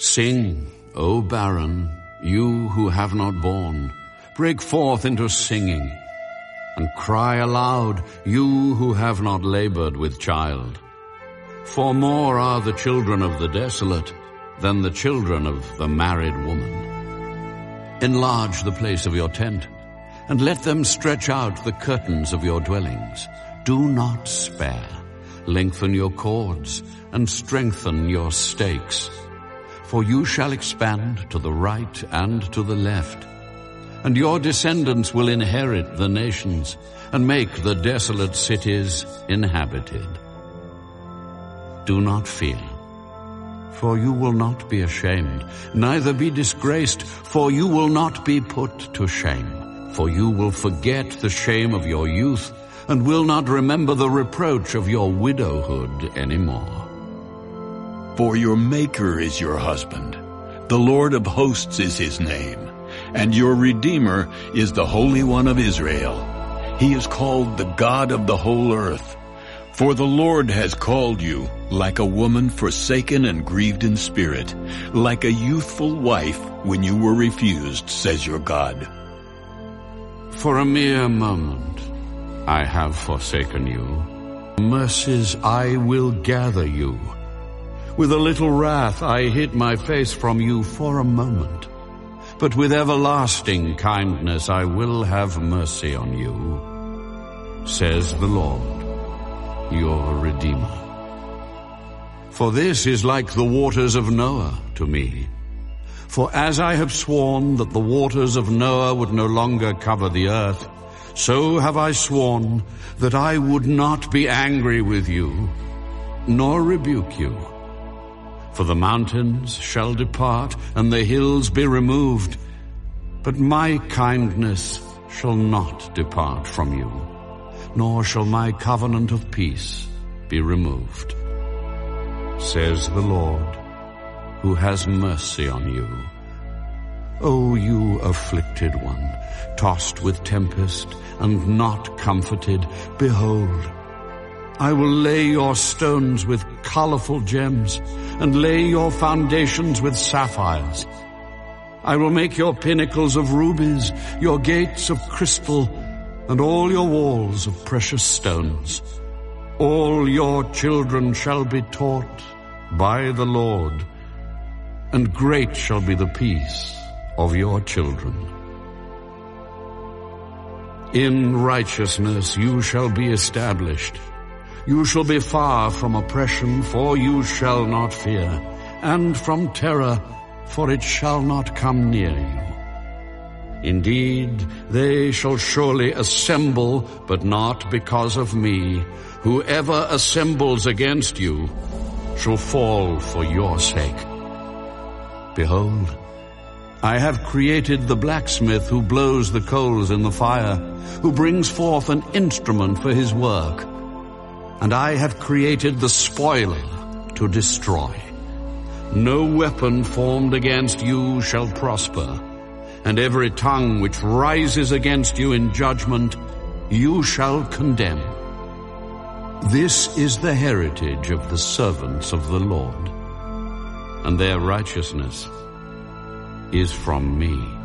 Sing, O barren, you who have not borne. Break forth into singing, and cry aloud, you who have not labored with child. For more are the children of the desolate than the children of the married woman. Enlarge the place of your tent, and let them stretch out the curtains of your dwellings. Do not spare. Lengthen your cords, and strengthen your stakes. For you shall expand to the right and to the left, and your descendants will inherit the nations, and make the desolate cities inhabited. Do not fear, for you will not be ashamed, neither be disgraced, for you will not be put to shame. For you will forget the shame of your youth, and will not remember the reproach of your widowhood anymore. For your Maker is your husband. The Lord of hosts is his name. And your Redeemer is the Holy One of Israel. He is called the God of the whole earth. For the Lord has called you like a woman forsaken and grieved in spirit, like a youthful wife when you were refused, says your God. For a mere moment I have forsaken you. Mercies I will gather you. With a little wrath I hid my face from you for a moment. But with everlasting kindness I will have mercy on you, says the Lord, your Redeemer. For this is like the waters of Noah to me. For as I have sworn that the waters of Noah would no longer cover the earth, so have I sworn that I would not be angry with you, nor rebuke you. For the mountains shall depart, and the hills be removed, but my kindness shall not depart from you, nor shall my covenant of peace be removed, says the Lord, who has mercy on you. O you afflicted one, tossed with tempest and not comforted, behold, I will lay your stones with colorful gems and lay your foundations with sapphires. I will make your pinnacles of rubies, your gates of crystal, and all your walls of precious stones. All your children shall be taught by the Lord, and great shall be the peace of your children. In righteousness you shall be established. You shall be far from oppression, for you shall not fear, and from terror, for it shall not come near you. Indeed, they shall surely assemble, but not because of me. Whoever assembles against you shall fall for your sake. Behold, I have created the blacksmith who blows the coals in the fire, who brings forth an instrument for his work and I have created the spoiler to destroy. No weapon formed against you shall prosper, and every tongue which rises against you in judgment you shall condemn. This is the heritage of the servants of the Lord, and their righteousness is from me.